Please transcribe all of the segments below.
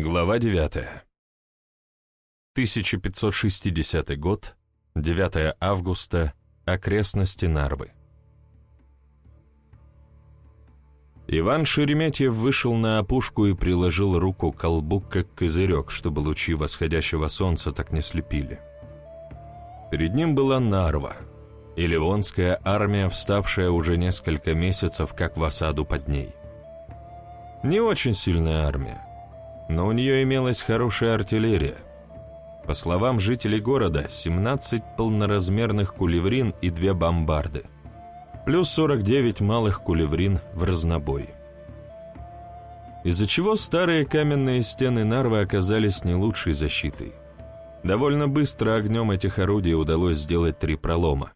Глава 9. 1560 год, 9 августа, окрестности Нарвы. Иван Шереметьев вышел на опушку и приложил руку к колбу, как козырек, чтобы лучи восходящего солнца так не слепили. Перед ним была Нарва, и Ливонская армия, вставшая уже несколько месяцев как в осаду под ней. Не очень сильная армия, но у нее имелась хорошая артиллерия. По словам жителей города, 17 полноразмерных кулеврин и две бомбарды, плюс 49 малых кулеврин в разнобой. Из-за чего старые каменные стены Нарвы оказались не лучшей защитой. Довольно быстро огнем этих орудий удалось сделать три пролома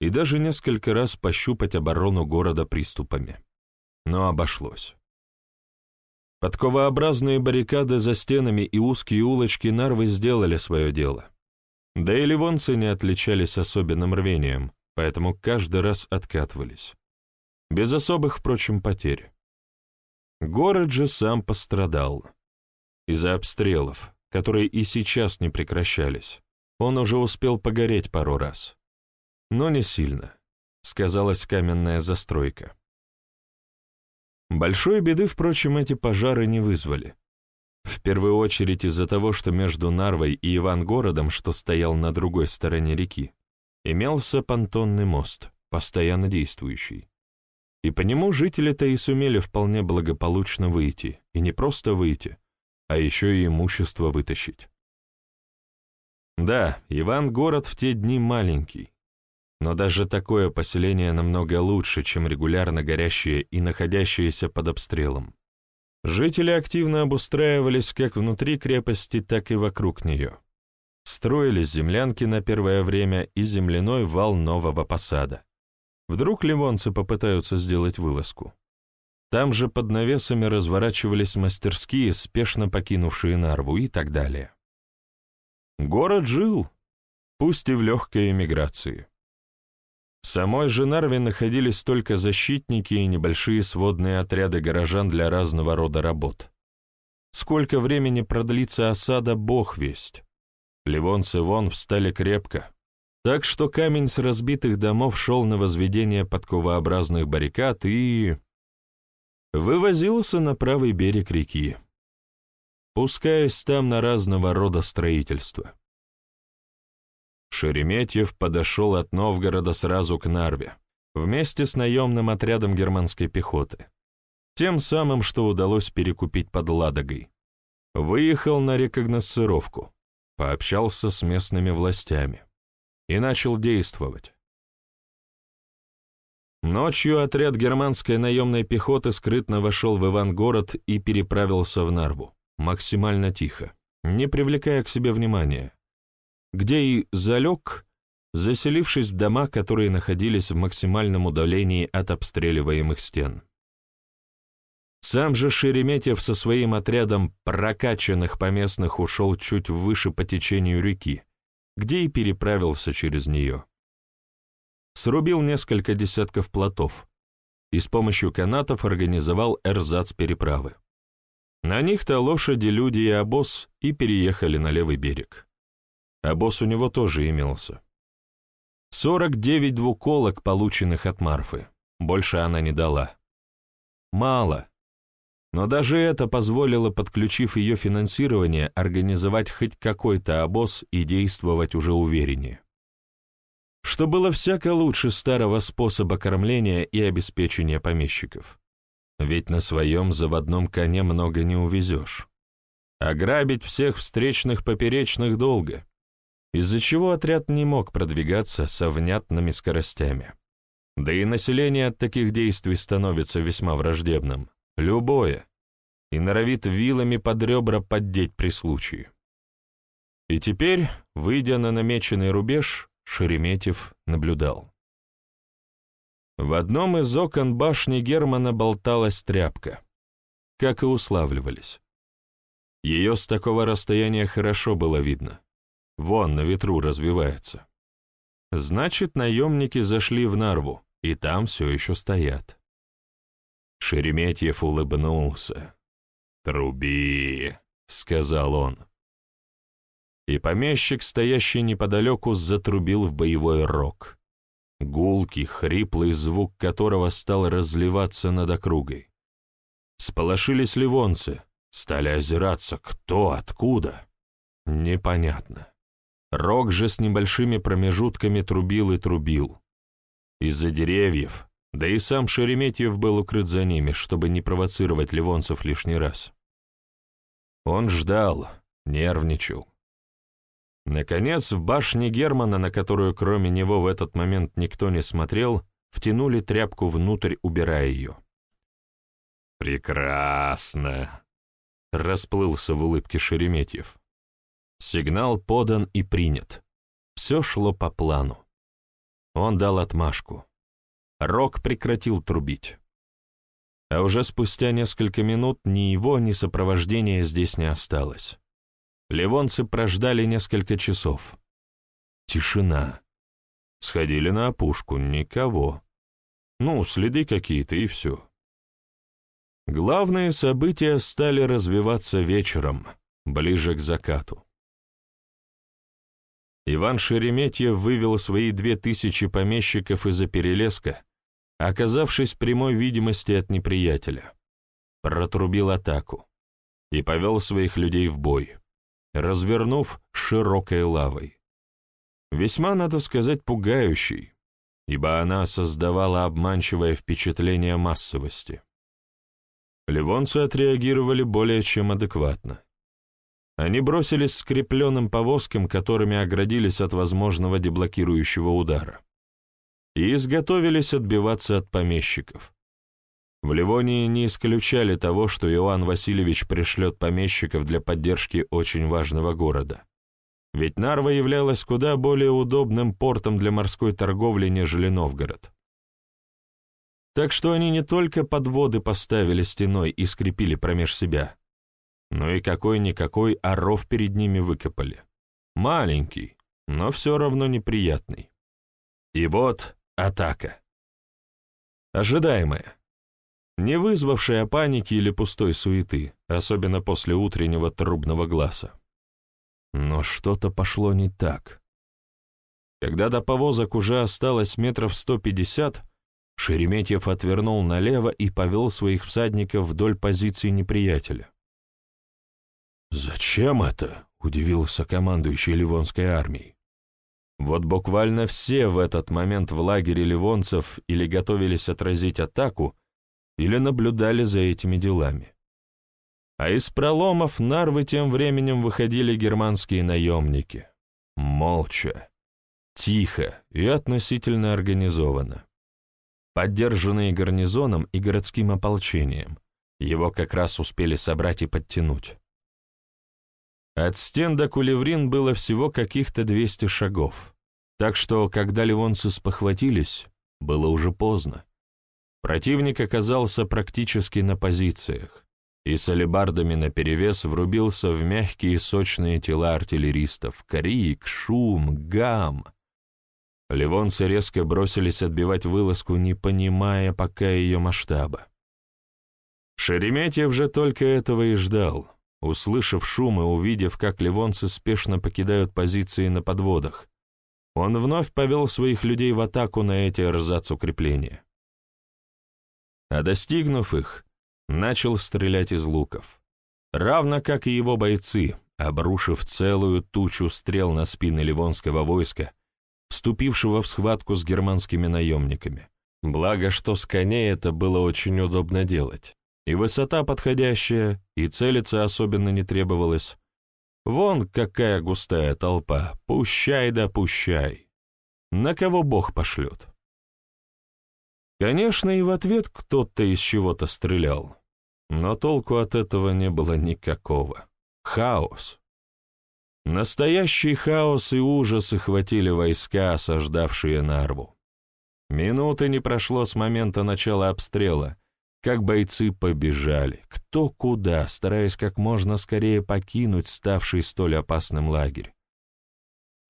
и даже несколько раз пощупать оборону города приступами. Но обошлось. Подковообразные баррикады за стенами и узкие улочки Нарвы сделали свое дело. Да и ливонцы не отличались особенным рвением, поэтому каждый раз откатывались. Без особых, впрочем, потерь. Город же сам пострадал. Из-за обстрелов, которые и сейчас не прекращались, он уже успел погореть пару раз. Но не сильно. Сказалась каменная застройка. Большой беды, впрочем, эти пожары не вызвали. В первую очередь из-за того, что между Нарвой и Ивангородом, что стоял на другой стороне реки, имелся понтонный мост, постоянно действующий. И по нему жители-то и сумели вполне благополучно выйти, и не просто выйти, а еще и имущество вытащить. Да, Иван-город в те дни маленький, но даже такое поселение намного лучше, чем регулярно горящие и находящиеся под обстрелом. Жители активно обустраивались как внутри крепости, так и вокруг нее. Строились землянки на первое время и земляной вал нового посада. Вдруг ливонцы попытаются сделать вылазку. Там же под навесами разворачивались мастерские, спешно покинувшие Нарву и так далее. Город жил, пусть и в легкой эмиграции. В самой же Нарве находились только защитники и небольшие сводные отряды горожан для разного рода работ. Сколько времени продлится осада, бог весть. Ливонцы вон встали крепко, так что камень с разбитых домов шел на возведение подковообразных баррикад и... вывозился на правый берег реки, пускаясь там на разного рода строительство. Шереметьев подошел от Новгорода сразу к Нарве, вместе с наемным отрядом германской пехоты, тем самым, что удалось перекупить под Ладогой. Выехал на рекогносцировку, пообщался с местными властями и начал действовать. Ночью отряд германской наемной пехоты скрытно вошел в Ивангород и переправился в Нарву, максимально тихо, не привлекая к себе внимания где и залег, заселившись в дома, которые находились в максимальном удалении от обстреливаемых стен. Сам же Шереметьев со своим отрядом прокачанных поместных ушел чуть выше по течению реки, где и переправился через нее. Срубил несколько десятков плотов и с помощью канатов организовал эрзац переправы. На них-то лошади, люди и обоз и переехали на левый берег а босс у него тоже имелся. 49 двуколок, полученных от Марфы. Больше она не дала. Мало. Но даже это позволило, подключив ее финансирование, организовать хоть какой-то обоз и действовать уже увереннее. Что было всяко лучше старого способа кормления и обеспечения помещиков. Ведь на своем заводном коне много не увезешь. Ограбить всех встречных поперечных долго из-за чего отряд не мог продвигаться со внятными скоростями. Да и население от таких действий становится весьма враждебным. Любое. И норовит вилами под ребра поддеть при случае. И теперь, выйдя на намеченный рубеж, Шереметьев наблюдал. В одном из окон башни Германа болталась тряпка, как и уславливались. Ее с такого расстояния хорошо было видно. Вон, на ветру развивается. Значит, наемники зашли в Нарву, и там все еще стоят. Шереметьев улыбнулся. «Труби! — сказал он. И помещик, стоящий неподалеку, затрубил в боевой рог. Гулкий, хриплый звук которого стал разливаться над округой. Сполошились ливонцы, стали озираться, кто, откуда. Непонятно. Рог же с небольшими промежутками трубил и трубил. Из-за деревьев, да и сам Шереметьев был укрыт за ними, чтобы не провоцировать ливонцев лишний раз. Он ждал, нервничал. Наконец, в башне Германа, на которую кроме него в этот момент никто не смотрел, втянули тряпку внутрь, убирая ее. «Прекрасно!» — расплылся в улыбке Шереметьев. Сигнал подан и принят. Все шло по плану. Он дал отмашку. Рок прекратил трубить. А уже спустя несколько минут ни его, ни сопровождения здесь не осталось. Ливонцы прождали несколько часов. Тишина. Сходили на опушку, никого. Ну, следы какие-то и все. Главные события стали развиваться вечером, ближе к закату. Иван Шереметьев вывел свои две тысячи помещиков из-за перелеска, оказавшись в прямой видимости от неприятеля. Протрубил атаку и повел своих людей в бой, развернув широкой лавой. Весьма, надо сказать, пугающий, ибо она создавала обманчивое впечатление массовости. Ливонцы отреагировали более чем адекватно. Они бросились скрепленным повозкам, которыми оградились от возможного деблокирующего удара, и изготовились отбиваться от помещиков. В Ливонии не исключали того, что Иоанн Васильевич пришлет помещиков для поддержки очень важного города. Ведь Нарва являлась куда более удобным портом для морской торговли, нежели Новгород. Так что они не только подводы поставили стеной и скрепили промеж себя, но и какой-никакой оров перед ними выкопали. Маленький, но все равно неприятный. И вот атака. Ожидаемая. Не вызвавшая паники или пустой суеты, особенно после утреннего трубного глаза. Но что-то пошло не так. Когда до повозок уже осталось метров сто пятьдесят, Шереметьев отвернул налево и повел своих всадников вдоль позиции неприятеля. «Зачем это?» — удивился командующий Ливонской армией. Вот буквально все в этот момент в лагере ливонцев или готовились отразить атаку, или наблюдали за этими делами. А из проломов Нарвы тем временем выходили германские наемники. Молча, тихо и относительно организованно. Поддержанные гарнизоном и городским ополчением, его как раз успели собрать и подтянуть. От стен до Кулеврин было всего каких-то 200 шагов, так что, когда ливонцы спохватились, было уже поздно. Противник оказался практически на позициях, и с алебардами наперевес врубился в мягкие сочные тела артиллеристов. Крик, шум, гам. Ливонцы резко бросились отбивать вылазку, не понимая пока ее масштаба. Шереметьев же только этого и ждал — Услышав шум и увидев, как ливонцы спешно покидают позиции на подводах, он вновь повел своих людей в атаку на эти эрзац-укрепления. А достигнув их, начал стрелять из луков. Равно как и его бойцы, обрушив целую тучу стрел на спины ливонского войска, вступившего в схватку с германскими наемниками. Благо, что с коней это было очень удобно делать и высота подходящая, и целиться особенно не требовалось. Вон какая густая толпа, пущай да пущай. На кого Бог пошлет? Конечно, и в ответ кто-то из чего-то стрелял, но толку от этого не было никакого. Хаос. Настоящий хаос и ужас охватили войска, осаждавшие Нарву. Минуты не прошло с момента начала обстрела, как бойцы побежали, кто куда, стараясь как можно скорее покинуть ставший столь опасным лагерь.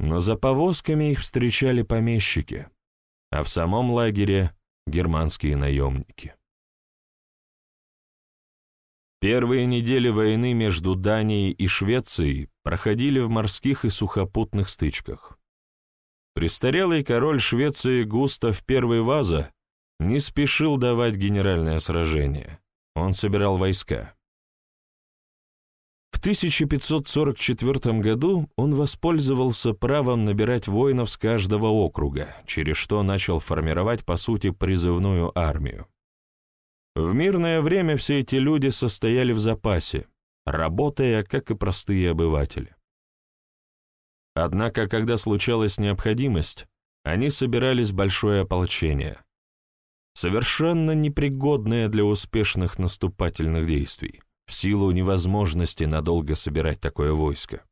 Но за повозками их встречали помещики, а в самом лагере — германские наемники. Первые недели войны между Данией и Швецией проходили в морских и сухопутных стычках. Престарелый король Швеции Густав I Ваза не спешил давать генеральное сражение. Он собирал войска. В 1544 году он воспользовался правом набирать воинов с каждого округа, через что начал формировать, по сути, призывную армию. В мирное время все эти люди состояли в запасе, работая, как и простые обыватели. Однако, когда случалась необходимость, они собирались большое ополчение, совершенно непригодное для успешных наступательных действий в силу невозможности надолго собирать такое войско.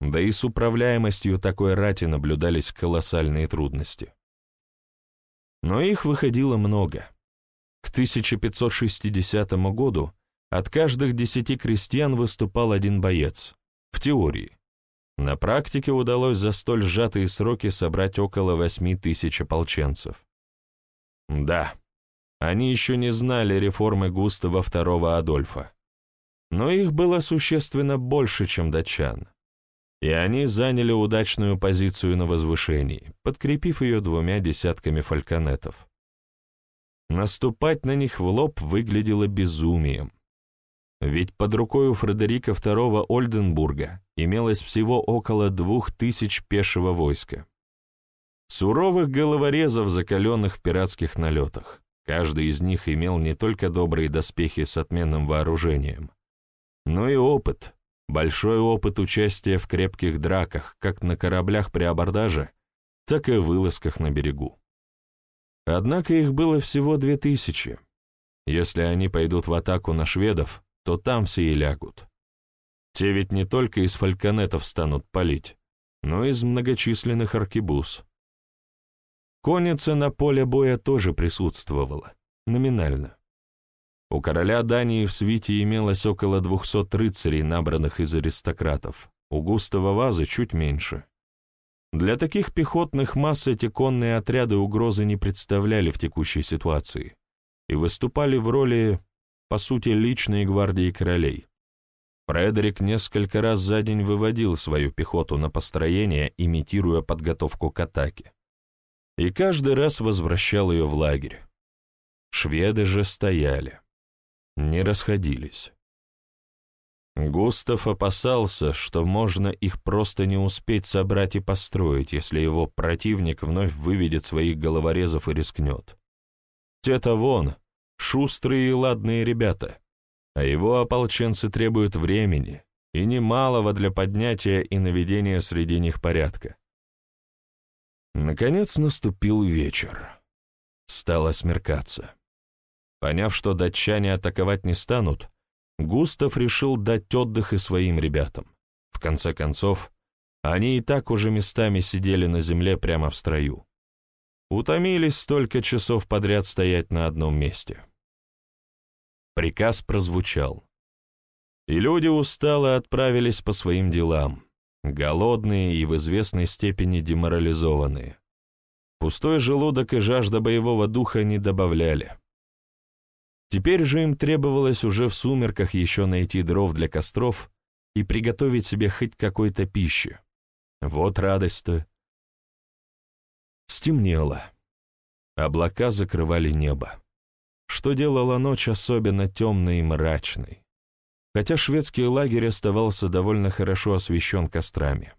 Да и с управляемостью такой рати наблюдались колоссальные трудности. Но их выходило много. К 1560 году от каждых десяти крестьян выступал один боец, в теории. На практике удалось за столь сжатые сроки собрать около восьми тысяч ополченцев. Да, они еще не знали реформы Густава II Адольфа но их было существенно больше, чем датчан. И они заняли удачную позицию на возвышении, подкрепив ее двумя десятками фальконетов. Наступать на них в лоб выглядело безумием. Ведь под рукой у Фредерика II Ольденбурга имелось всего около двух тысяч пешего войска. Суровых головорезов, закаленных в пиратских налетах. Каждый из них имел не только добрые доспехи с отменным вооружением, но и опыт, большой опыт участия в крепких драках, как на кораблях при абордаже, так и в вылазках на берегу. Однако их было всего две тысячи. Если они пойдут в атаку на шведов, то там все и лягут. Те ведь не только из фальконетов станут палить, но и из многочисленных аркебуз. Конница на поле боя тоже присутствовала, номинально. У короля Дании в свите имелось около двухсот рыцарей, набранных из аристократов, у Густава Вазы чуть меньше. Для таких пехотных масс эти конные отряды угрозы не представляли в текущей ситуации и выступали в роли, по сути, личной гвардии королей. Фредерик несколько раз за день выводил свою пехоту на построение, имитируя подготовку к атаке. И каждый раз возвращал ее в лагерь. Шведы же стояли не расходились. Густав опасался, что можно их просто не успеть собрать и построить, если его противник вновь выведет своих головорезов и рискнет. Те-то вон, шустрые и ладные ребята, а его ополченцы требуют времени и немалого для поднятия и наведения среди них порядка. Наконец наступил вечер. Стало смеркаться. Поняв, что датчане атаковать не станут, Густав решил дать отдых и своим ребятам. В конце концов, они и так уже местами сидели на земле прямо в строю. Утомились столько часов подряд стоять на одном месте. Приказ прозвучал. И люди устало отправились по своим делам, голодные и в известной степени деморализованные. Пустой желудок и жажда боевого духа не добавляли. Теперь же им требовалось уже в сумерках еще найти дров для костров и приготовить себе хоть какой-то пищи. Вот радость-то. Стемнело. Облака закрывали небо, что делало ночь особенно темной и мрачной, хотя шведский лагерь оставался довольно хорошо освещен кострами.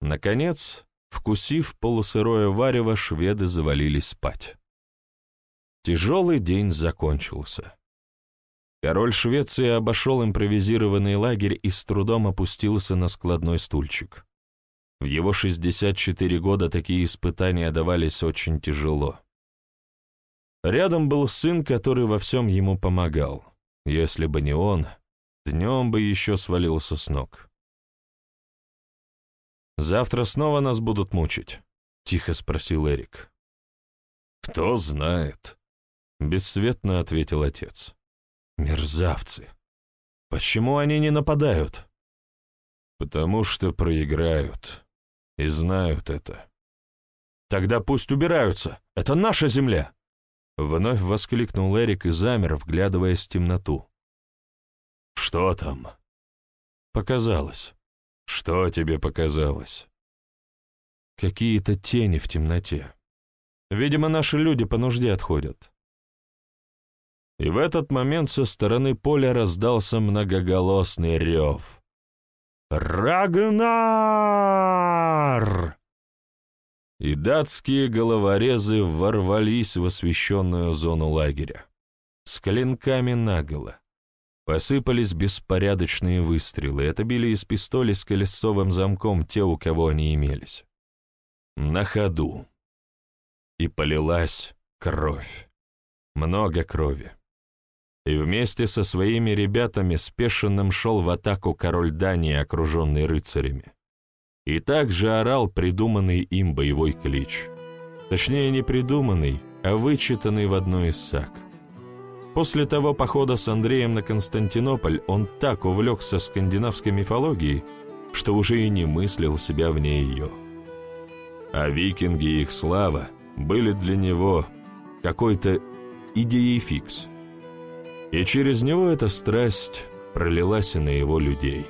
Наконец, вкусив полусырое варево, шведы завалились спать. Тяжелый день закончился. Король Швеции обошел импровизированный лагерь и с трудом опустился на складной стульчик. В его 64 года такие испытания давались очень тяжело. Рядом был сын, который во всем ему помогал. Если бы не он, днем бы еще свалился с ног. «Завтра снова нас будут мучить?» — тихо спросил Эрик. «Кто знает», — бесцветно ответил отец. «Мерзавцы! Почему они не нападают?» «Потому что проиграют. И знают это». «Тогда пусть убираются. Это наша земля!» Вновь воскликнул Эрик и замер, вглядываясь в темноту, «Что там?» «Показалось». «Что тебе показалось?» «Какие-то тени в темноте. Видимо, наши люди по нужде отходят». И в этот момент со стороны поля раздался многоголосный рев. «Рагнар!» И датские головорезы ворвались в освещенную зону лагеря. С клинками наголо. Посыпались беспорядочные выстрелы, это били из пистолей с колесовым замком те, у кого они имелись. На ходу. И полилась кровь. Много крови и вместе со своими ребятами спешенным шел в атаку король Дании, окруженный рыцарями. И также орал придуманный им боевой клич. Точнее, не придуманный, а вычитанный в одной из саг. После того похода с Андреем на Константинополь он так увлекся скандинавской мифологией, что уже и не мыслил себя вне ее. А викинги и их слава были для него какой-то идеей фикс – и через него эта страсть пролилась и на его людей.